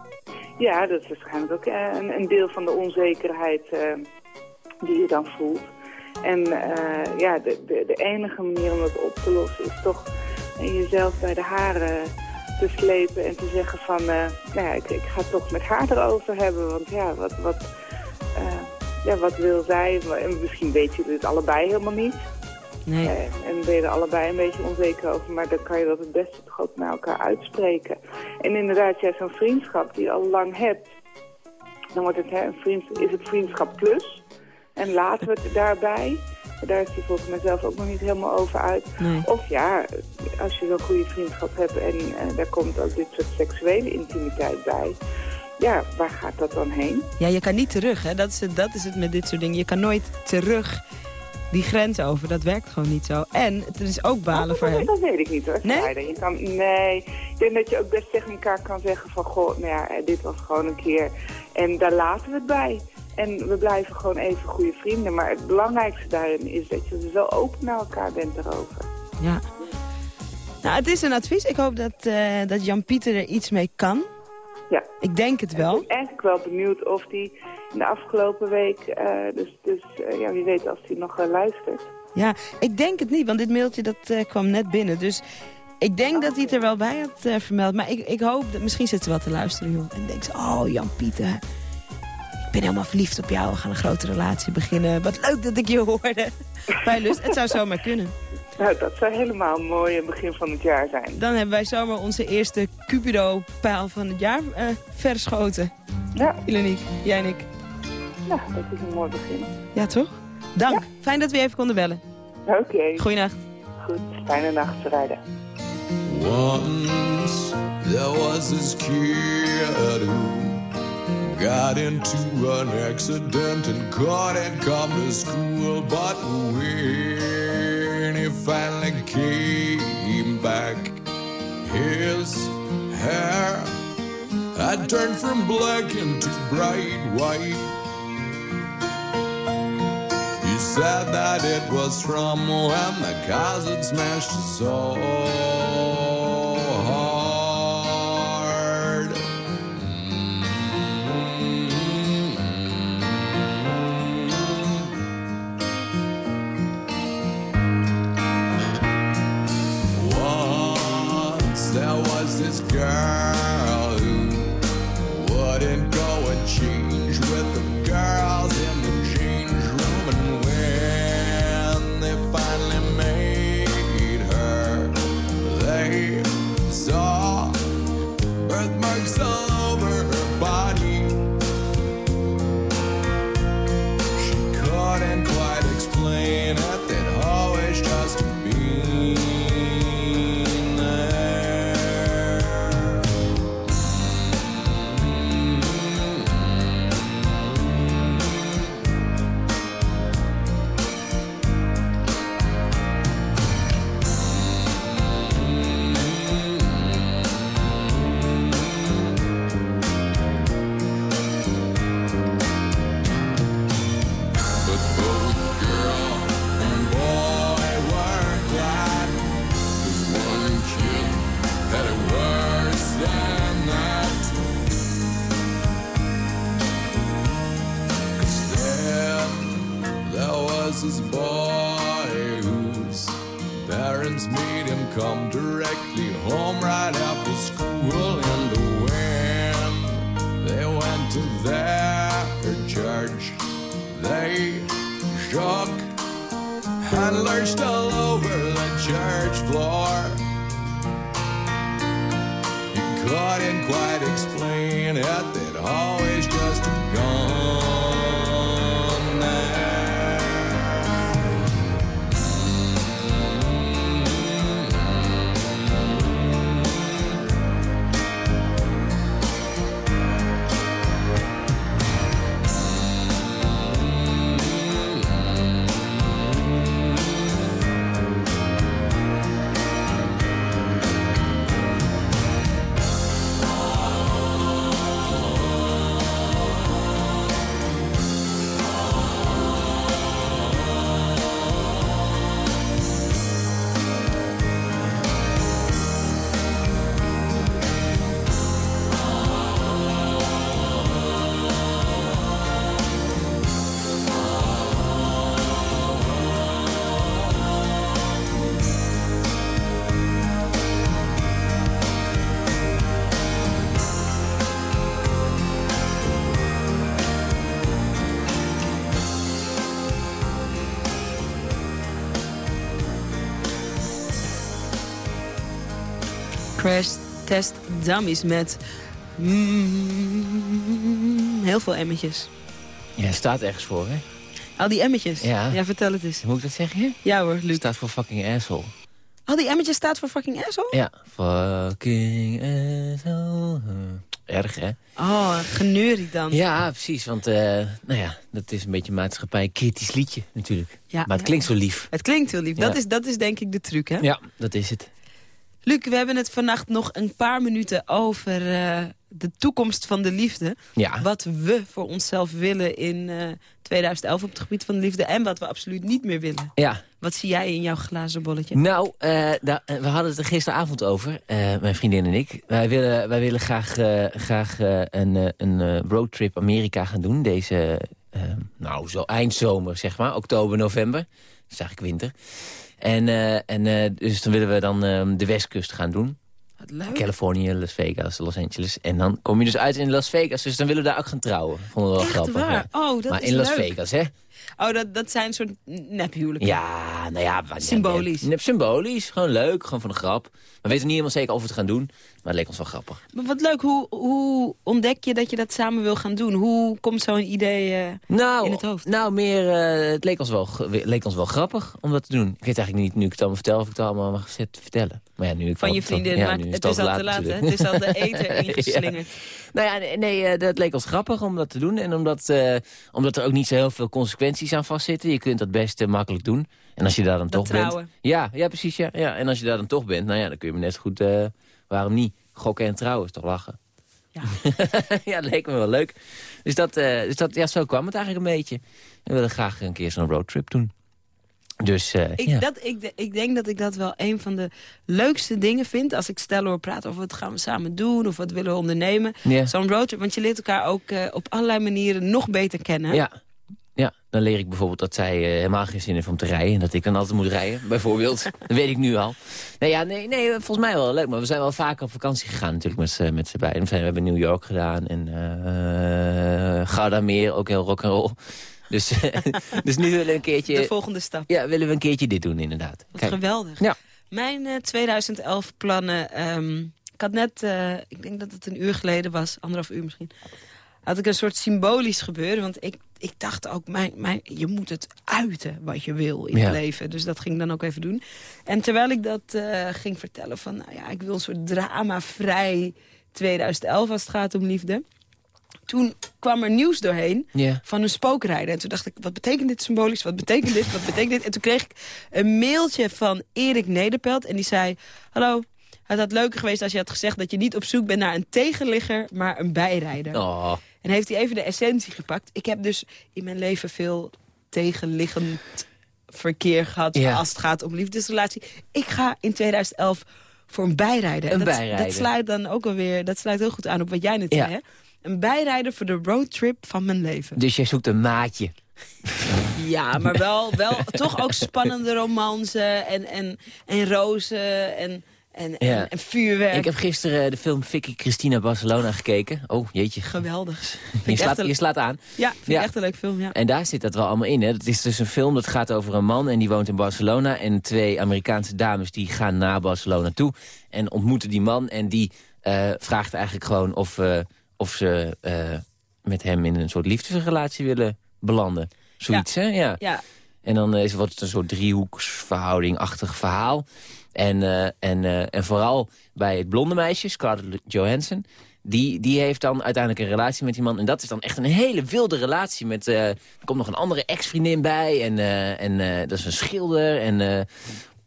Ja, dat is waarschijnlijk ook eh, een, deel van de onzekerheid eh, die je dan voelt. En eh, ja, de, de, de enige manier om dat op te lossen is toch jezelf bij de haren te slepen en te zeggen van, nou ja, ik, ik ga het toch met haar erover hebben. Want ja, wat, wat, ja, wat wil zij? En misschien weten jullie het allebei helemaal niet. Nee. Eh, en ben je er allebei een beetje onzeker over, maar dan kan je dat het beste toch ook naar elkaar uitspreken. En inderdaad, ja, zo'n vriendschap die je al lang hebt, dan wordt het, hè, een vriend, is het vriendschap plus. En laten we het daarbij. Daar is hij volgens mij zelf ook nog niet helemaal over uit. Nee. Of ja, als je zo'n goede vriendschap hebt en eh, daar komt ook dit soort seksuele intimiteit bij. Ja, waar gaat dat dan heen? Ja, je kan niet terug, hè? Dat is, het, dat is het met dit soort dingen. Je kan nooit terug die grens over. Dat werkt gewoon niet zo. En het is ook balen voor dat, hem. dat weet ik niet hoor. Nee? Je kan, nee, ik denk dat je ook best tegen elkaar kan zeggen van... Goh, nou ja, eh, dit was gewoon een keer. En daar laten we het bij. En we blijven gewoon even goede vrienden. Maar het belangrijkste daarin is dat je zo open naar elkaar bent erover. Ja. Nou, het is een advies. Ik hoop dat, eh, dat Jan-Pieter er iets mee kan. Ja. Ik denk het wel. Ik ben eigenlijk wel benieuwd of die in de afgelopen week... eh, dus dus eh, ja, wie weet als hij nog eh, luistert. Ja, ik denk het niet, want dit mailtje dat, kwam net binnen. Dus ik denk dat hij het er wel bij had vermeld. Maar ik, ik hoop, dat, misschien zit ze wel te luisteren, joh. En denkt ze, oh Jan-Pieter, ik ben helemaal verliefd op jou. We gaan een grote relatie beginnen. Wat leuk dat ik je hoorde. *laughs* Bij Lust, het zou zomaar kunnen. Nou, dat zou helemaal een mooi begin van het jaar zijn. Dan hebben wij zomaar onze eerste Cupido-pijl van het jaar eh, verschoten. Ja. Iloniek, jij en ik. Ja, dat is een mooi begin. Ja, toch? Dank. Fijn dat we even konden bellen. Oké. Goeienacht. Goed, fijne nacht, rijden. Once there was this kid who got into an accident and couldn't come to school. But when he finally came back, his hair had turned from black into bright white. He said that it was from when the had smashed so hard. Was Crash Test Dummies met... mm, heel veel emmetjes. Ja, staat ergens voor, hè? Al die emmetjes? Ja. vertel het eens. Moet ik dat zeggen? Ja hoor, Luc. Staat voor fucking asshole. Al die emmetjes staat voor fucking asshole? Ja, fucking asshole. Erg, hè? Oh, geneurie dan. Ja, precies. Want eh, nou ja, dat is een beetje een maatschappij kritisch liedje natuurlijk. Ja, maar het klinkt zo lief. Het klinkt heel lief. Ja. Dat, is, dat is denk ik de truc, hè? Ja, dat is het. Luc, we hebben het vannacht nog een paar minuten over eh, de toekomst van de liefde. Ja. Wat we voor onszelf willen in eh, 2011 op het gebied van de liefde. En wat we absoluut niet meer willen. Ja. Wat zie jij in jouw glazen bolletje? Nou, eh, eh, we hadden het er gisteravond over, eh, mijn vriendin en ik. Wij willen, wij willen graag, eh, graag eh, een, eh, een eh, roadtrip Amerika gaan doen. Deze, eh, nou, zo eindzomer, zeg maar. Oktober, november. Dat is eigenlijk winter. En, eh, en eh, dus dan willen we dan eh, de westkust gaan doen. Wat leuk. Californië, Las Vegas, Los Angeles. En dan kom je dus uit in Las Vegas. Dus dan willen we daar ook gaan trouwen. Vonden we wel Echt grappig. waar? ja. Oh, dat maar is in Las. Vegas, hè? Oh, dat, dat zijn soort nephuwelijken. Ja, nou ja. Symbolisch. Ja, symbolisch. Gewoon leuk. Gewoon voor de grap. We weten niet helemaal zeker of we het gaan doen. Maar het leek ons wel grappig. Maar wat leuk, hoe, hoe ontdek je dat je dat samen wil gaan doen? Hoe komt zo'n idee eh, Nou, in het hoofd? Nou, meer, eh, het leek ons, wel, leek ons wel grappig om dat te doen. Ik weet eigenlijk niet, nu ik het allemaal vertel, of ik het allemaal mag vertellen. Maar ja, nu ik Van je vriendin, ja, maar nu het is al te laat, hè? Het is al de *laughs* eten ingeslingerd. Nou ja, nee, eh, dat leek ons grappig om dat te doen. En omdat, omdat er ook niet zo heel veel consequenties aan vastzitten. Je kunt dat best makkelijk doen. En als je daar dan Dat toch trouwen. bent... Ja, ja, precies. Ja, ja. En als je daar dan toch bent, nou ja, dan kun je me net goed... waarom niet? gokken en trouwen is toch lachen? Ja, *laughs* ja dat leek me wel leuk. Dus, dat, eh, dus dat, ja, zo kwam het eigenlijk een beetje. We willen graag een keer zo'n roadtrip doen. Dus eh, Ik, ja. dat, ik, ik denk dat ik dat wel een van de leukste dingen vind... als ik stel hoor praten over wat gaan we samen doen... of wat willen we ondernemen. Ja. Zo'n roadtrip, want je leert elkaar ook eh, op allerlei manieren nog beter kennen. Ja. Ja, dan leer ik bijvoorbeeld dat zij eh, helemaal geen zin heeft om te rijden... en dat ik dan altijd moet rijden, *laughs* bijvoorbeeld. dat weet ik nu al. Nee, ja, nee, nee, volgens mij wel leuk. Maar we zijn wel vaker op vakantie gegaan natuurlijk met, z'n- met z'n beiden. We, hebben New York gedaan en eh Gardameer, ook heel rock'n'roll. Dus, *laughs* dus nu willen we een keertje... De volgende stap. Ja, willen we een keertje dit doen inderdaad. Wat Kijk. geweldig. Ja. Mijn eh, 2011 plannen... ehm, ik had net, eh, ik denk dat het een uur geleden was, anderhalf uur misschien... had ik een soort symbolisch gebeuren. Want ik, ik dacht ook, mijn, mijn, je moet het uiten wat je wil in Ja. het leven. Dus dat ging ik dan ook even doen. En terwijl ik dat eh, ging vertellen van... nou ja, ik wil een soort drama-vrij 2011 als het gaat om liefde... Toen kwam er nieuws doorheen van een spookrijder. En toen dacht ik, wat betekent dit symbolisch? Wat betekent dit? Wat betekent dit? En toen kreeg ik een mailtje van Erik Nederpelt. En die zei, hallo, het had leuker geweest als je had gezegd... dat je niet op zoek bent naar een tegenligger, maar een bijrijder. Oh. En heeft hij even de essentie gepakt. Ik heb dus in mijn leven veel tegenliggend verkeer gehad... Ja. als het gaat om liefdesrelatie. Ik ga in 2011 voor een bijrijder. En Een dat, bijrijder. Dat sluit dan ook alweer, dat sluit heel goed aan op wat jij net Ja. zei. Hè? Een bijrijder voor de roadtrip van mijn leven. Dus jij zoekt een maatje. *laughs* Ja, maar wel, wel toch ook spannende romance en, en, en rozen en, en, Ja. en vuurwerk. Ik heb gisteren de film Vicky Christina Barcelona gekeken. Oh, jeetje. Geweldig. *laughs* Je slaat, echt een- je slaat aan. Ja, vind Ja. ik echt een leuk film, ja. En daar zit dat wel allemaal in. Hè. Het is dus een film dat gaat over een man en die woont in Barcelona. En twee Amerikaanse dames die gaan naar Barcelona toe. En ontmoeten die man en die eh, vraagt eigenlijk gewoon of, eh, of ze eh, met hem in een soort liefdesrelatie willen belanden. Zoiets, hè? Ja. Ja. En dan is, wordt het een soort driehoeksverhouding-achtig verhaal. En, eh, en, eh, en vooral bij het blonde meisje, Scarlett Johansson... Die, die heeft dan uiteindelijk een relatie met die man. En dat is dan echt een hele wilde relatie. Met, eh, er komt nog een andere ex-vriendin bij. En, en dat is een schilder. En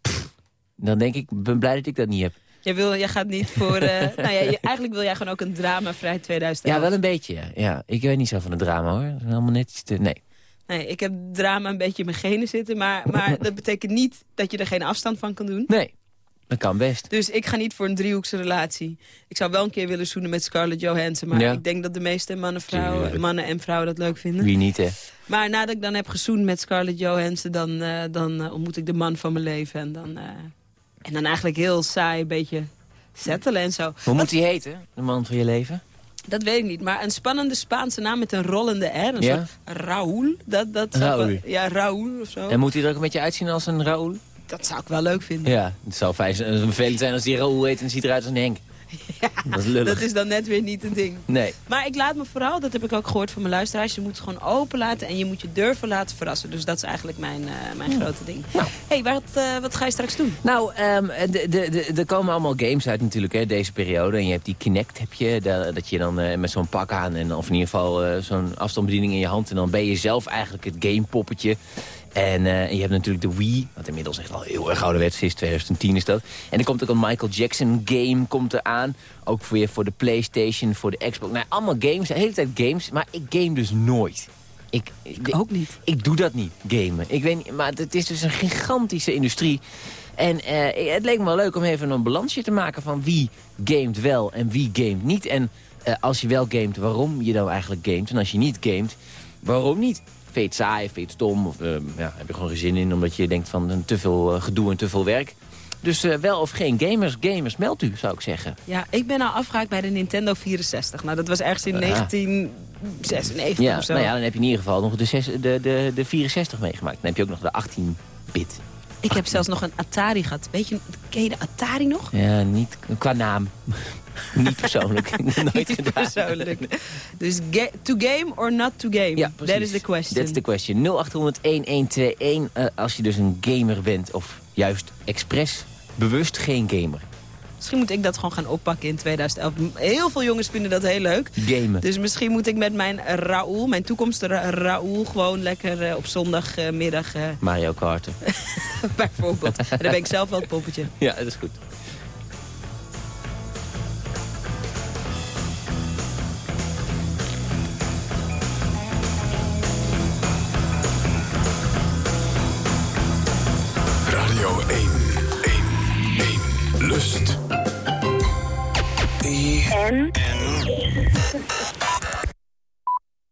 pff, dan denk ik, ik ben blij dat ik dat niet heb. Jij, wil, jij gaat niet voor... *laughs* nou ja, je- eigenlijk wil jij gewoon ook een drama vrij 2011. Ja, wel een beetje. Ja. ja. Ik weet niet zo van het drama hoor. Dat is helemaal net. Nee. Nee, ik heb drama een beetje in mijn genen zitten. Maar, maar dat betekent niet dat je er geen afstand van kan doen. Nee, dat kan best. Dus ik ga niet voor een driehoekse relatie. Ik zou wel een keer willen zoenen met Scarlett Johansson. Maar Ja. ik denk dat de meeste mannen, vrouwen, mannen en vrouwen dat leuk vinden. Wie niet, hè? Maar nadat ik dan heb gezoend met Scarlett Johansson... dan, eh, dan eh, ontmoet ik de man van mijn leven. En dan, eh, en dan eigenlijk heel saai een beetje settelen en zo. Hoe moet hij heten, de man van je leven? Dat weet ik niet. Maar een spannende Spaanse naam met een rollende R. Een Ja? soort Raúl. Dat, dat Raúl. wel- ja, Raúl of zo. En moet hij er ook een beetje uitzien als een Raoul? Dat zou ik wel leuk vinden. Ja, het zou fijn zijn, vervelend zijn als die Raoul heet en ziet eruit als een Henk. Dat is lullig. Dat is dan net weer niet een ding. Nee. Maar ik laat me vooral, dat heb ik ook gehoord van mijn luisteraars... je moet het gewoon open laten en je moet je durven laten verrassen. Dus dat is eigenlijk mijn, eh, mijn grote ding. hey, wat, eh, wat ga je straks doen? Nou, ehm, de, de, de, er komen allemaal games uit natuurlijk hè, deze periode. En je hebt die Kinect, heb je, da- dat je dan eh, met zo'n pak aan... En, of in ieder geval zo'n afstandsbediening in je hand... en dan ben je zelf eigenlijk het gamepoppetje. En eh, je hebt natuurlijk de Wii, wat inmiddels echt al heel erg ouderwets is. 2010 is dat. En er komt ook een Michael Jackson game komt eraan. Ook weer voor de Playstation, voor de Xbox. Nou, allemaal games, de hele tijd games. Maar ik game dus nooit. Ik, ik ook niet. Ik doe dat niet, gamen. Ik weet niet, maar het is dus een gigantische industrie. En eh, het leek me wel leuk om even een balansje te maken van wie gamet wel en wie gamet niet. En eh, als je wel gamet, waarom je dan eigenlijk gamet. En als je niet gamet, waarom niet? Vind je het saai, vind het stom? Of eh, ja, heb je gewoon geen zin in omdat je denkt van te veel eh, gedoe en te veel werk. Dus eh, wel of geen gamers, gamers, meld u, zou ik zeggen. Ja, ik ben al afgehaakt bij de Nintendo 64. Nou, dat was ergens in Ja. 1996 Ja, of zo. nou ja, dan heb je in ieder geval nog de, de, de, de 64 meegemaakt. Dan heb je ook nog de 18-bit. Ik heb zelfs nog een Atari gehad. Weet je, ken je de Atari nog? Ja, niet qua naam. *laughs* niet persoonlijk. *laughs* Nooit gedaan. Persoonlijk. Dus ga- to game or not to game? Ja, That is the question. That's the question. 0800-1121 eh, als je dus een gamer bent of juist expres bewust geen gamer. Misschien moet ik dat gewoon gaan oppakken in 2011. Heel veel jongens vinden dat heel leuk. Gamen. Dus misschien moet ik met mijn Raoul, mijn toekomstige Ra- Raoul... gewoon lekker eh, op zondagmiddag eh, Mario Kart. *laughs* bijvoorbeeld. en dan ben ik zelf wel het poppetje. ja, dat is goed. Again.